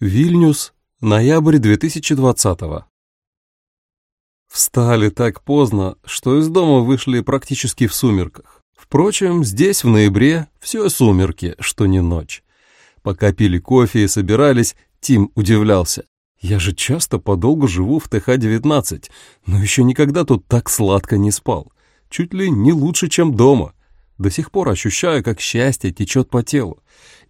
Вильнюс, ноябрь 2020 Встали так поздно, что из дома вышли практически в сумерках. Впрочем, здесь в ноябре все сумерки, что не ночь. Пока пили кофе и собирались, Тим удивлялся. «Я же часто подолгу живу в ТХ-19, но еще никогда тут так сладко не спал. Чуть ли не лучше, чем дома. До сих пор ощущаю, как счастье течет по телу.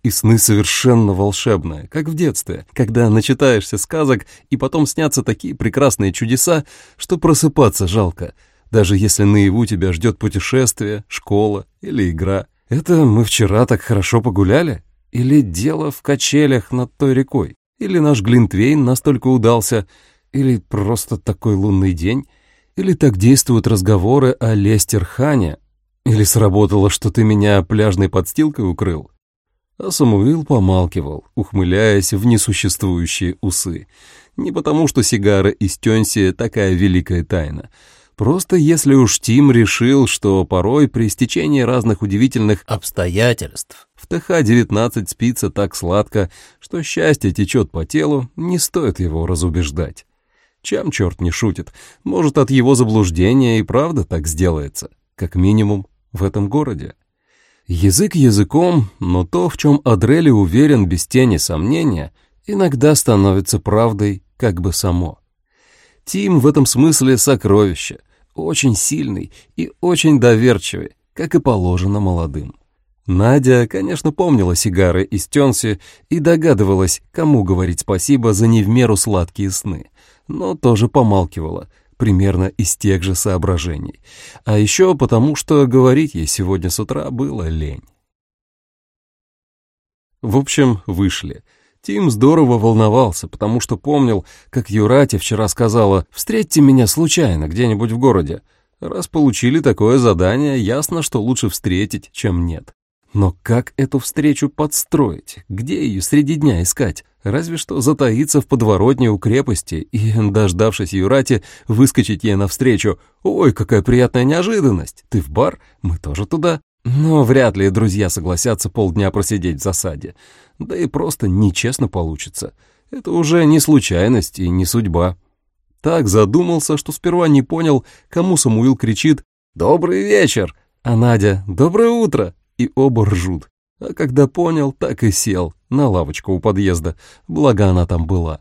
И сны совершенно волшебные, как в детстве, когда начитаешься сказок, и потом снятся такие прекрасные чудеса, что просыпаться жалко, даже если наяву тебя ждет путешествие, школа или игра. Это мы вчера так хорошо погуляли? Или дело в качелях над той рекой? Или наш Глинтвейн настолько удался? Или просто такой лунный день? Или так действуют разговоры о Лестерхане? Или сработало, что ты меня пляжной подстилкой укрыл? А Самуил помалкивал, ухмыляясь в несуществующие усы. Не потому, что сигара из Тёнси такая великая тайна. Просто если уж Тим решил, что порой при стечении разных удивительных обстоятельств в ТХ-19 спится так сладко, что счастье течет по телу, не стоит его разубеждать. Чем черт не шутит, может, от его заблуждения и правда так сделается, как минимум в этом городе. Язык языком, но то, в чем Адрели уверен без тени сомнения, иногда становится правдой как бы само. Тим в этом смысле сокровище, очень сильный и очень доверчивый, как и положено молодым. Надя, конечно, помнила сигары из Тенси и догадывалась, кому говорить спасибо за не в меру сладкие сны, но тоже помалкивала — примерно из тех же соображений. А еще потому, что говорить ей сегодня с утра было лень. В общем, вышли. Тим здорово волновался, потому что помнил, как Юрати вчера сказала «Встретьте меня случайно где-нибудь в городе». Раз получили такое задание, ясно, что лучше встретить, чем нет. Но как эту встречу подстроить? Где ее среди дня искать? Разве что затаиться в подворотне у крепости и, дождавшись Юрати, выскочить ей навстречу. «Ой, какая приятная неожиданность! Ты в бар? Мы тоже туда». Но вряд ли друзья согласятся полдня просидеть в засаде. Да и просто нечестно получится. Это уже не случайность и не судьба. Так задумался, что сперва не понял, кому Самуил кричит «Добрый вечер!», а Надя «Доброе утро!» и оба ржут. А когда понял, так и сел на лавочку у подъезда, благо она там была.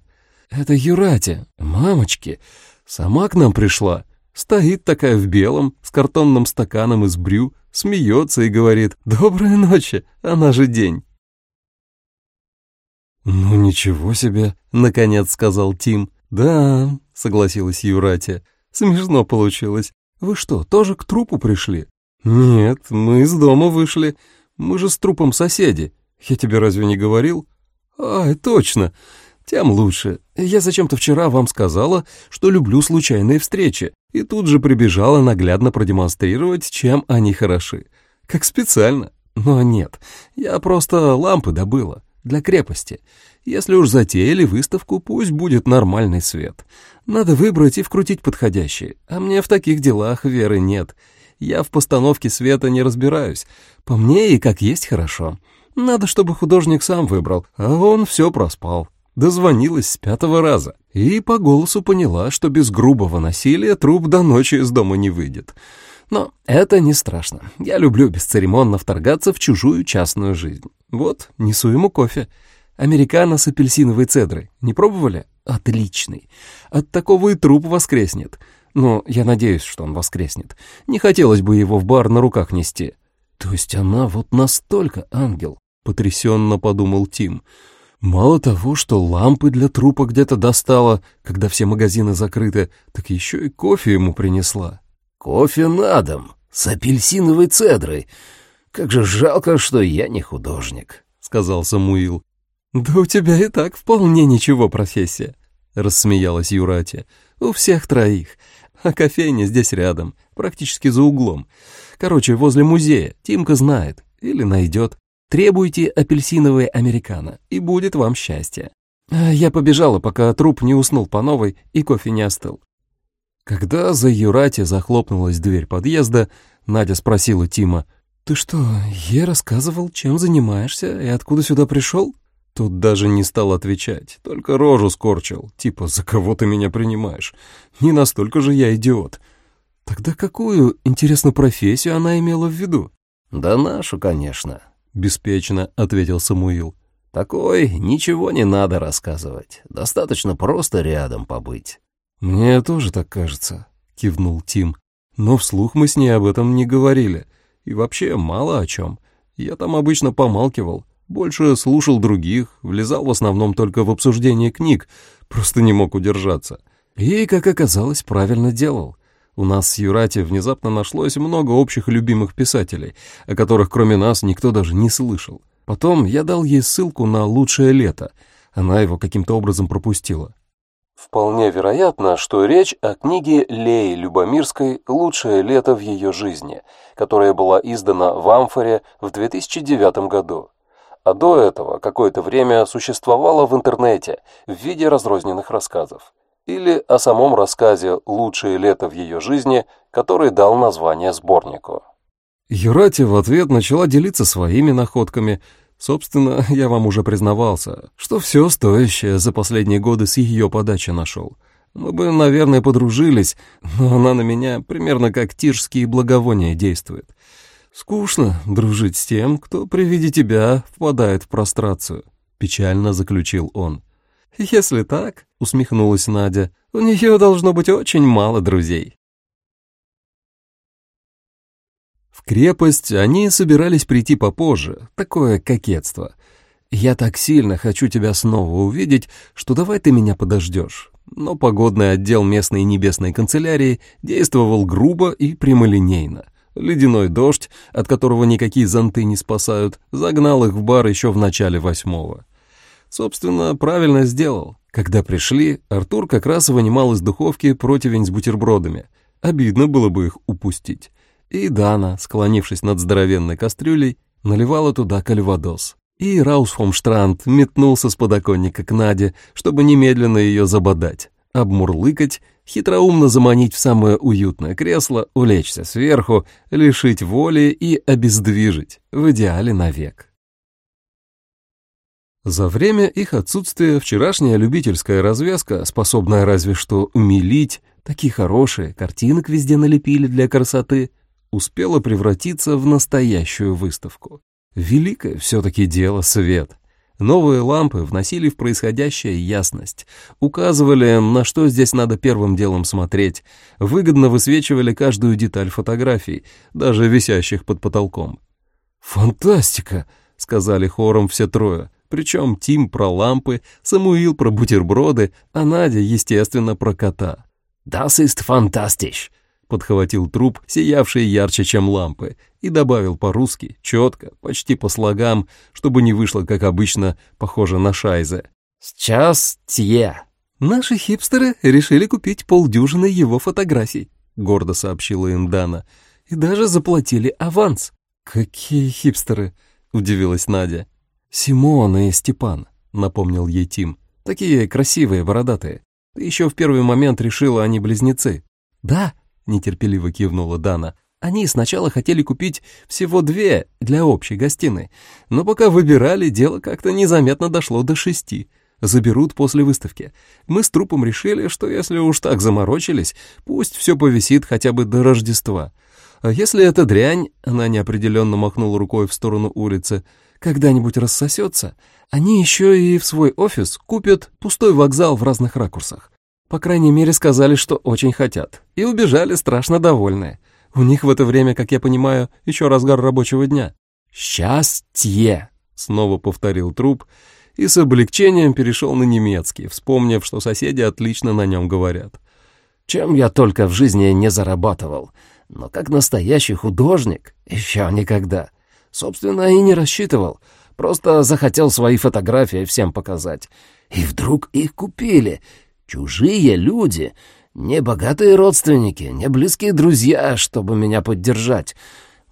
«Это Юрати, мамочки, сама к нам пришла. Стоит такая в белом, с картонным стаканом из брю, смеется и говорит «Доброй ночи, она же день». «Ну ничего себе», — наконец сказал Тим. «Да», — согласилась Юрати, — «смешно получилось. Вы что, тоже к трупу пришли?» «Нет, мы из дома вышли. Мы же с трупом соседи. Я тебе разве не говорил?» «Ай, точно. Тем лучше. Я зачем-то вчера вам сказала, что люблю случайные встречи, и тут же прибежала наглядно продемонстрировать, чем они хороши. Как специально. Но нет, я просто лампы добыла. Для крепости. Если уж затеяли выставку, пусть будет нормальный свет. Надо выбрать и вкрутить подходящий. А мне в таких делах веры нет. Я в постановке света не разбираюсь. По мне и как есть хорошо. Надо, чтобы художник сам выбрал, а он все проспал. Дозвонилась с пятого раза и по голосу поняла, что без грубого насилия труп до ночи из дома не выйдет. Но это не страшно. Я люблю бесцеремонно вторгаться в чужую частную жизнь. Вот, несу ему кофе. Американо с апельсиновой цедрой. Не пробовали? Отличный. От такого и труп воскреснет. Но я надеюсь, что он воскреснет. Не хотелось бы его в бар на руках нести. То есть она вот настолько ангел, потрясенно подумал Тим. Мало того, что лампы для трупа где-то достала, когда все магазины закрыты, так еще и кофе ему принесла. Кофе на дом, с апельсиновой цедрой. Как же жалко, что я не художник, сказал Самуил. Да у тебя и так вполне ничего профессия, рассмеялась Юратия. У всех троих. А кофейня здесь рядом, практически за углом. Короче, возле музея. Тимка знает. Или найдет. Требуйте апельсиновые американо, и будет вам счастье. А я побежала, пока труп не уснул по новой и кофе не остыл. Когда за Юрати захлопнулась дверь подъезда, Надя спросила Тима, «Ты что, ей рассказывал, чем занимаешься и откуда сюда пришел?» Тот даже не стал отвечать, только рожу скорчил, типа «За кого ты меня принимаешь? Не настолько же я идиот». Тогда какую, интересно, профессию она имела в виду? «Да нашу, конечно», — беспечно ответил Самуил. «Такой ничего не надо рассказывать, достаточно просто рядом побыть». «Мне тоже так кажется», — кивнул Тим. «Но вслух мы с ней об этом не говорили. И вообще мало о чем. Я там обычно помалкивал, больше слушал других, влезал в основном только в обсуждение книг, просто не мог удержаться. И, как оказалось, правильно делал. У нас с Юрати внезапно нашлось много общих любимых писателей, о которых кроме нас никто даже не слышал. Потом я дал ей ссылку на «Лучшее лето». Она его каким-то образом пропустила. Вполне вероятно, что речь о книге Леи Любомирской «Лучшее лето в ее жизни», которая была издана в Амфоре в 2009 году. А до этого какое-то время существовала в интернете в виде разрозненных рассказов. Или о самом рассказе «Лучшее лето в ее жизни», который дал название сборнику. Юрати в ответ начала делиться своими находками – Собственно, я вам уже признавался, что все стоящее за последние годы с ее подачи нашел. Мы бы, наверное, подружились, но она на меня примерно как тирские благовония действует. Скучно дружить с тем, кто при виде тебя впадает в прострацию», — печально заключил он. «Если так», — усмехнулась Надя, — «у нее должно быть очень мало друзей». В крепость они собирались прийти попозже, такое кокетство. «Я так сильно хочу тебя снова увидеть, что давай ты меня подождешь». Но погодный отдел местной небесной канцелярии действовал грубо и прямолинейно. Ледяной дождь, от которого никакие зонты не спасают, загнал их в бар еще в начале восьмого. Собственно, правильно сделал. Когда пришли, Артур как раз вынимал из духовки противень с бутербродами. Обидно было бы их упустить. И Дана, склонившись над здоровенной кастрюлей, наливала туда кальвадос. И Раусфомштранд метнулся с подоконника к Наде, чтобы немедленно ее забодать, обмурлыкать, хитроумно заманить в самое уютное кресло, улечься сверху, лишить воли и обездвижить, в идеале навек. За время их отсутствия вчерашняя любительская развязка, способная разве что умилить, такие хорошие, картинок везде налепили для красоты — успела превратиться в настоящую выставку. Великое все-таки дело свет. Новые лампы вносили в происходящее ясность, указывали, на что здесь надо первым делом смотреть, выгодно высвечивали каждую деталь фотографий, даже висящих под потолком. «Фантастика!» — сказали хором все трое, причем Тим про лампы, Самуил про бутерброды, а Надя, естественно, про кота. «Das ist fantastisch!» Подхватил труп, сиявший ярче, чем лампы, и добавил по-русски, четко, почти по слогам, чтобы не вышло, как обычно, похоже на шайзе. «Сейчас те». «Наши хипстеры решили купить полдюжины его фотографий», — гордо сообщила им Дана, — «и даже заплатили аванс». «Какие хипстеры?» — удивилась Надя. «Симон и Степан», — напомнил ей Тим. «Такие красивые, бородатые. Ты еще в первый момент решила, они близнецы». «Да», — нетерпеливо кивнула Дана. «Они сначала хотели купить всего две для общей гостиной, но пока выбирали, дело как-то незаметно дошло до шести. Заберут после выставки. Мы с трупом решили, что если уж так заморочились, пусть все повисит хотя бы до Рождества. А если эта дрянь, — она неопределенно махнула рукой в сторону улицы, — когда-нибудь рассосется, они еще и в свой офис купят пустой вокзал в разных ракурсах. По крайней мере, сказали, что очень хотят. И убежали страшно довольные. У них в это время, как я понимаю, еще разгар рабочего дня. «Счастье!» — снова повторил труп и с облегчением перешел на немецкий, вспомнив, что соседи отлично на нем говорят. «Чем я только в жизни не зарабатывал, но как настоящий художник еще никогда. Собственно, и не рассчитывал, просто захотел свои фотографии всем показать. И вдруг их купили, Чужие люди, не богатые родственники, не близкие друзья, чтобы меня поддержать.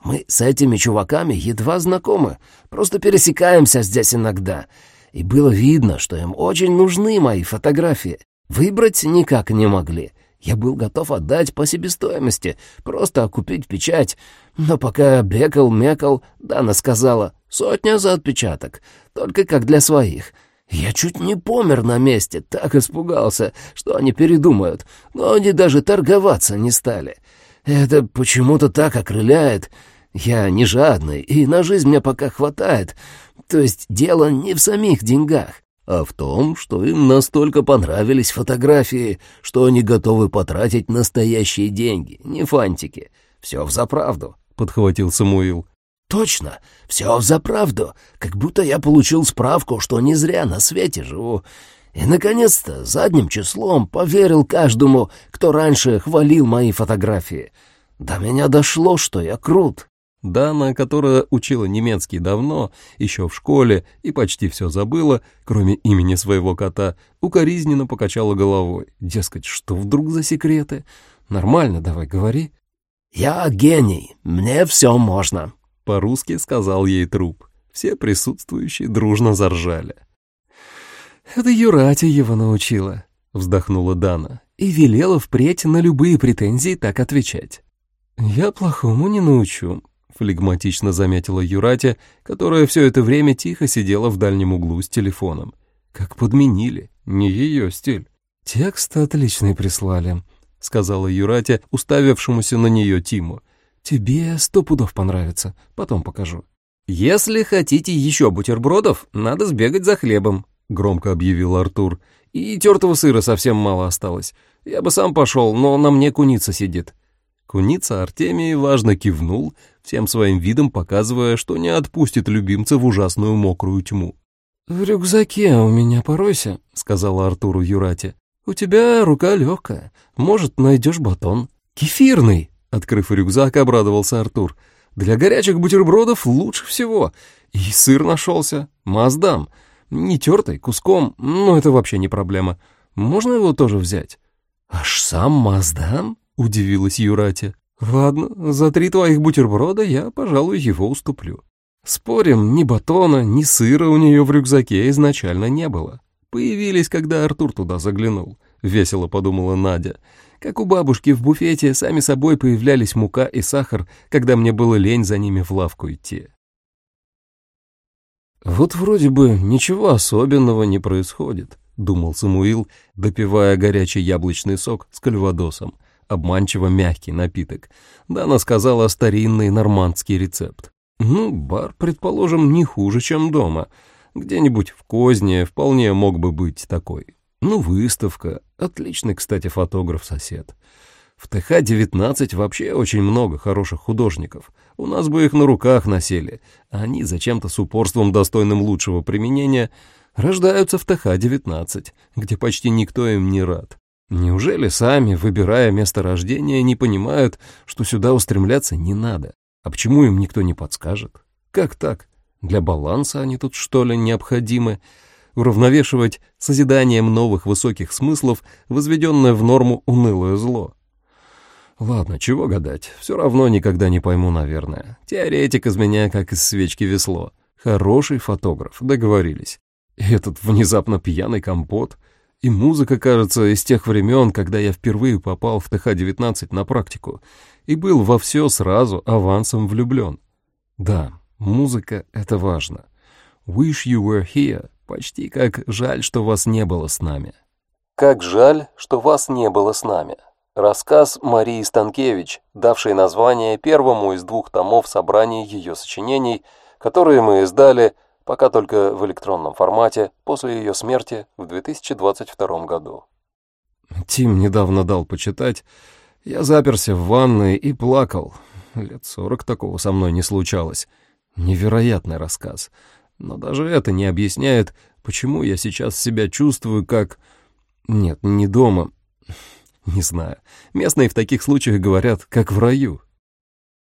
Мы с этими чуваками едва знакомы, просто пересекаемся здесь иногда. И было видно, что им очень нужны мои фотографии. Выбрать никак не могли. Я был готов отдать по себестоимости, просто купить печать. Но пока бекал-мекал, Дана сказала, Сотня за отпечаток, только как для своих. Я чуть не помер на месте, так испугался, что они передумают, но они даже торговаться не стали. Это почему-то так окрыляет. Я не жадный, и на жизнь мне пока хватает. То есть дело не в самих деньгах, а в том, что им настолько понравились фотографии, что они готовы потратить настоящие деньги, не фантики. Все взаправду», — подхватил Самуил. «Точно, все взаправду, как будто я получил справку, что не зря на свете живу. И, наконец-то, задним числом поверил каждому, кто раньше хвалил мои фотографии. До меня дошло, что я крут». Дана, которая учила немецкий давно, еще в школе, и почти все забыла, кроме имени своего кота, укоризненно покачала головой. Дескать, что вдруг за секреты? Нормально, давай говори. «Я гений, мне все можно», — по-русски сказал ей труп. Все присутствующие дружно заржали. «Это Юрати его научила», — вздохнула Дана, «и велела впредь на любые претензии так отвечать». «Я плохому не научу», — флегматично заметила Юрати, которая все это время тихо сидела в дальнем углу с телефоном. «Как подменили, не ее стиль». «Текст отличный прислали», — сказала Юрати, уставившемуся на нее Тиму. «Тебе сто пудов понравится, потом покажу». «Если хотите еще бутербродов, надо сбегать за хлебом», — громко объявил Артур. «И тертого сыра совсем мало осталось. Я бы сам пошел, но на мне куница сидит». Куница Артемий важно кивнул, всем своим видом показывая, что не отпустит любимца в ужасную мокрую тьму. «В рюкзаке у меня поройся», — сказала Артуру Юрате. «У тебя рука легкая. Может, найдешь батон». «Кефирный!» — открыв рюкзак, обрадовался Артур. «Для горячих бутербродов лучше всего. И сыр нашелся. Маздам. Не тертый, куском, но это вообще не проблема. Можно его тоже взять?» «Аж сам Маздам?» — удивилась Юрати. «Ладно, за три твоих бутерброда я, пожалуй, его уступлю». Спорим, ни батона, ни сыра у нее в рюкзаке изначально не было. Появились, когда Артур туда заглянул, — весело подумала Надя. Как у бабушки в буфете сами собой появлялись мука и сахар, когда мне было лень за ними в лавку идти. «Вот вроде бы ничего особенного не происходит», — думал Самуил, допивая горячий яблочный сок с кальвадосом — обманчиво мягкий напиток. Дана сказала старинный нормандский рецепт. Ну, бар, предположим, не хуже, чем дома. Где-нибудь в Козне вполне мог бы быть такой. Ну, выставка. Отличный, кстати, фотограф-сосед. В ТХ-19 вообще очень много хороших художников. У нас бы их на руках носили. Они зачем-то с упорством, достойным лучшего применения, рождаются в ТХ-19, где почти никто им не рад. Неужели сами, выбирая место рождения, не понимают, что сюда устремляться не надо? А почему им никто не подскажет? Как так? Для баланса они тут, что ли, необходимы? Уравновешивать созиданием новых высоких смыслов, возведенное в норму унылое зло. Ладно, чего гадать, все равно никогда не пойму, наверное. Теоретик из меня как из свечки весло. Хороший фотограф, договорились. И этот внезапно пьяный компот — и музыка, кажется, из тех времен, когда я впервые попал в ТХ-19 на практику и был во все сразу авансом влюблен. Да, музыка — это важно. «Wish you were here» — почти как «Жаль, что вас не было с нами». «Как жаль, что вас не было с нами». Рассказ Марии Станкевич, давший название первому из двух томов собрания ее сочинений, которые мы издали пока только в электронном формате, после ее смерти в 2022 году. Тим недавно дал почитать. Я заперся в ванной и плакал. Лет сорок такого со мной не случалось. Невероятный рассказ. Но даже это не объясняет, почему я сейчас себя чувствую как... Нет, не дома. Не знаю. Местные в таких случаях говорят, как в раю.